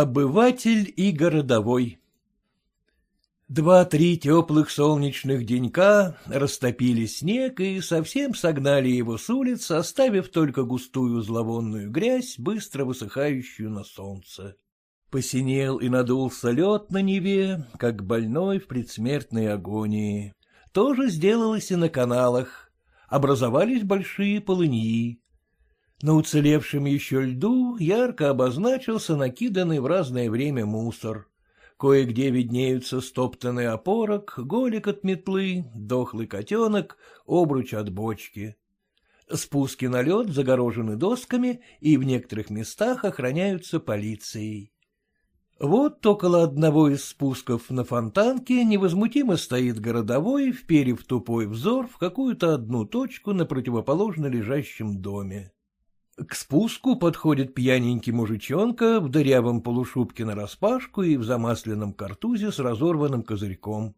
Обыватель и городовой Два-три теплых солнечных денька растопили снег и совсем согнали его с улиц, оставив только густую зловонную грязь, быстро высыхающую на солнце. Посинел и надулся лед на Неве, как больной в предсмертной агонии. То же сделалось и на каналах. Образовались большие полыньи. На уцелевшем еще льду ярко обозначился накиданный в разное время мусор. Кое-где виднеются стоптанный опорок, голик от метлы, дохлый котенок, обруч от бочки. Спуски на лед загорожены досками и в некоторых местах охраняются полицией. Вот около одного из спусков на фонтанке невозмутимо стоит городовой, вперев тупой взор в какую-то одну точку на противоположно лежащем доме. К спуску подходит пьяненький мужичонка в дырявом полушубке нараспашку и в замасленном картузе с разорванным козырьком.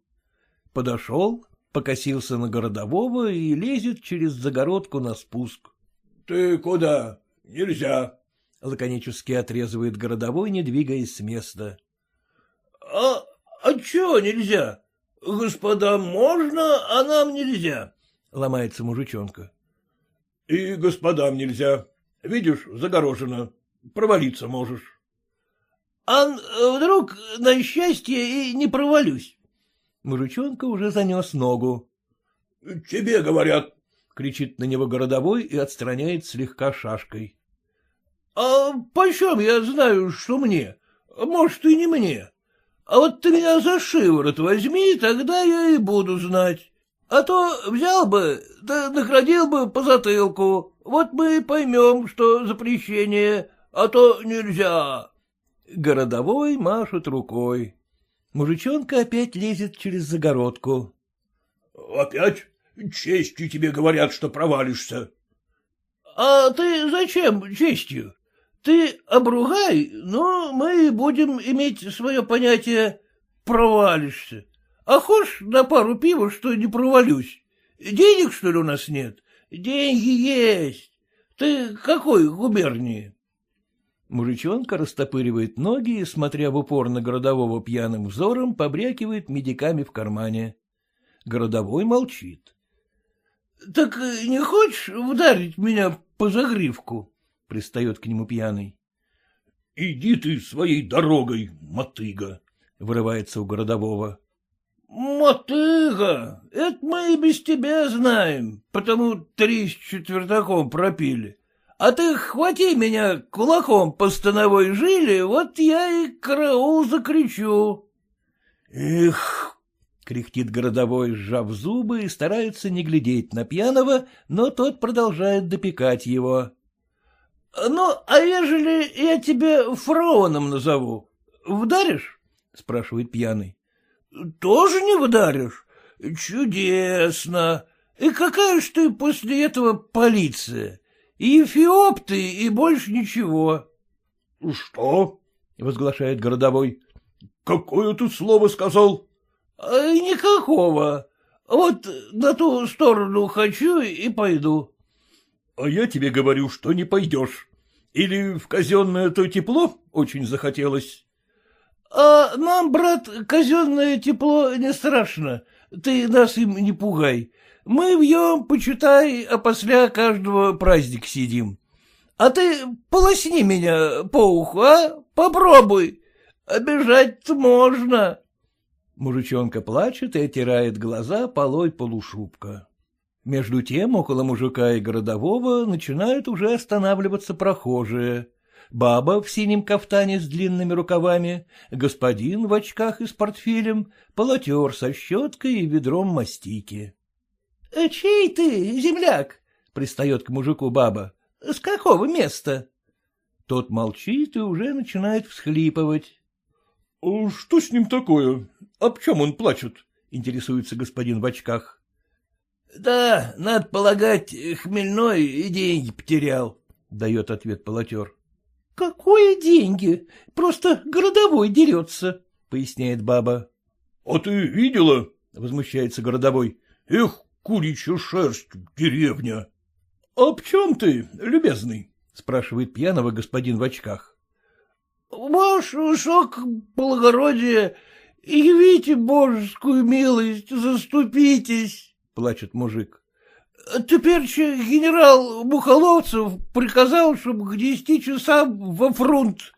Подошел, покосился на городового и лезет через загородку на спуск. — Ты куда? Нельзя. — лаконически отрезывает городовой, не двигаясь с места. — А, а чего нельзя? Господам можно, а нам нельзя, — ломается мужичонка. — И господам нельзя, Видишь, загорожено. Провалиться можешь. — А вдруг, на счастье, и не провалюсь? Мужичонка уже занес ногу. — Тебе говорят, — кричит на него городовой и отстраняет слегка шашкой. — А почем я знаю, что мне? Может, и не мне. А вот ты меня за шиворот возьми, тогда я и буду знать. А то взял бы, да наградил бы по затылку, вот мы и поймем, что запрещение, а то нельзя. Городовой машет рукой. Мужичонка опять лезет через загородку. — Опять? Честью тебе говорят, что провалишься. — А ты зачем честью? Ты обругай, но мы будем иметь свое понятие «провалишься». А хочешь на пару пива, что не провалюсь? Денег, что ли, у нас нет? Деньги есть. Ты какой губернии? Мужичонка растопыривает ноги и, смотря в упор на городового пьяным взором, побрякивает медиками в кармане. Городовой молчит. — Так не хочешь ударить меня по загривку? — пристает к нему пьяный. — Иди ты своей дорогой, мотыга! — вырывается у городового. Мотыга, это мы и без тебя знаем, потому три с четвертаком пропили. А ты хвати меня кулаком по становой жиле, вот я и караул закричу. Эх, кряхтит городовой, сжав зубы и старается не глядеть на пьяного, но тот продолжает допекать его. — Ну, а ежели я тебя фараоном назову, вдаришь? — спрашивает пьяный. — Тоже не ударишь? Чудесно. И какая ж ты после этого полиция? И фиоп ты, и больше ничего. — Что? — возглашает городовой. — Какое тут слово сказал? А, — Никакого. Вот на ту сторону хочу и пойду. — А я тебе говорю, что не пойдешь. Или в казенное то тепло очень захотелось? — А нам, брат, казенное тепло не страшно, ты нас им не пугай. Мы вьем, почитай, а после каждого праздник сидим. А ты полосни меня по уху, а? Попробуй. Обижать-то можно. Мужичонка плачет и отирает глаза полой полушубка. Между тем около мужика и городового начинают уже останавливаться прохожие баба в синем кафтане с длинными рукавами, господин в очках и с портфелем, полотер со щеткой и ведром мастики. «Э, — Чей ты, земляк? — пристает к мужику баба. — С какого места? Тот молчит и уже начинает всхлипывать. «А — Что с ним такое? Об чем он плачет? — интересуется господин в очках. — Да, надо полагать, хмельной и деньги потерял, — дает ответ полотер. — Какое деньги? Просто городовой дерется, — поясняет баба. — А ты видела? — возмущается городовой. — Эх, куричья шерсть, деревня. — А в чем ты, любезный? — спрашивает пьяного господин в очках. — Ваш высок благородие, явите божескую милость, заступитесь, — плачет мужик. — Теперь генерал Бухоловцев приказал, чтобы к десяти часам во фронт.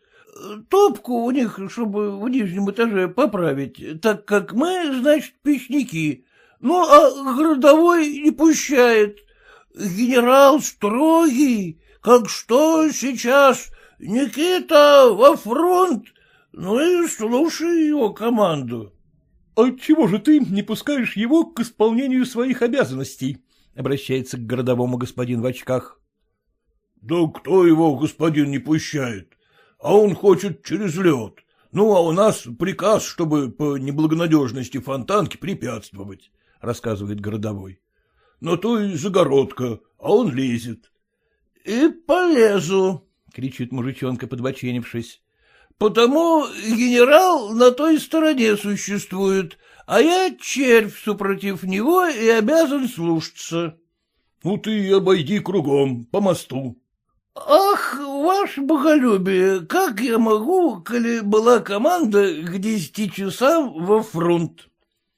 Топку у них, чтобы в нижнем этаже поправить, так как мы, значит, печники. Ну, а городовой не пущает. Генерал строгий, как что сейчас, Никита, во фронт, ну и слушай его команду. — Отчего же ты не пускаешь его к исполнению своих обязанностей? — обращается к городовому господин в очках. — Да кто его, господин, не пущает? А он хочет через лед. Ну, а у нас приказ, чтобы по неблагонадежности фонтанки препятствовать рассказывает городовой. — Но то и загородка, а он лезет. — И полезу, — кричит мужичонка, подбоченившись. — Потому генерал на той стороне существует, а я червь супротив него и обязан слушаться. — Ну ты обойди кругом, по мосту. — Ах, ваше боголюбие, как я могу, коли была команда к десяти часам во фронт?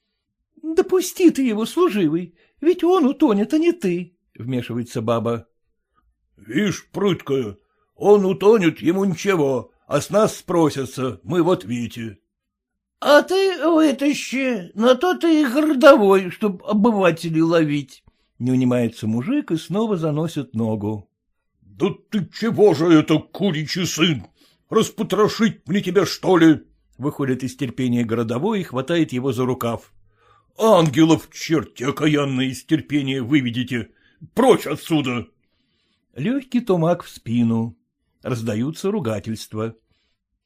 — Допусти ты его, служивый, ведь он утонет, а не ты, — вмешивается баба. — Вишь, прыткая, он утонет, ему ничего, а с нас спросятся, мы вот Вите. — А ты вытащи, на то ты и городовой, чтоб обывателей ловить. Не унимается мужик и снова заносит ногу. — Да ты чего же это, куричий сын? Распотрошить мне тебя, что ли? Выходит из терпения городовой и хватает его за рукав. Ангелов черти окаянные из терпения выведите. Прочь отсюда! Легкий тумак в спину. Раздаются ругательства.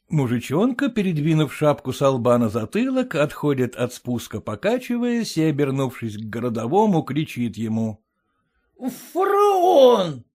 Мужичонка, передвинув шапку с лба на затылок, отходит от спуска, покачиваясь, и, обернувшись к городовому, кричит ему. — Фараон!